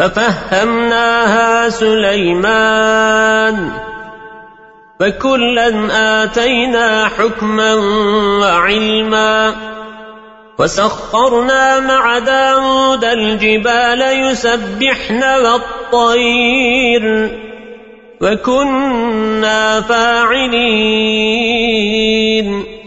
ففهمناها سليمان. فكلا آتينا حكما وعلما. وسخرنا مع داود الجبال يسبحن والطير. وكنا فاعلين.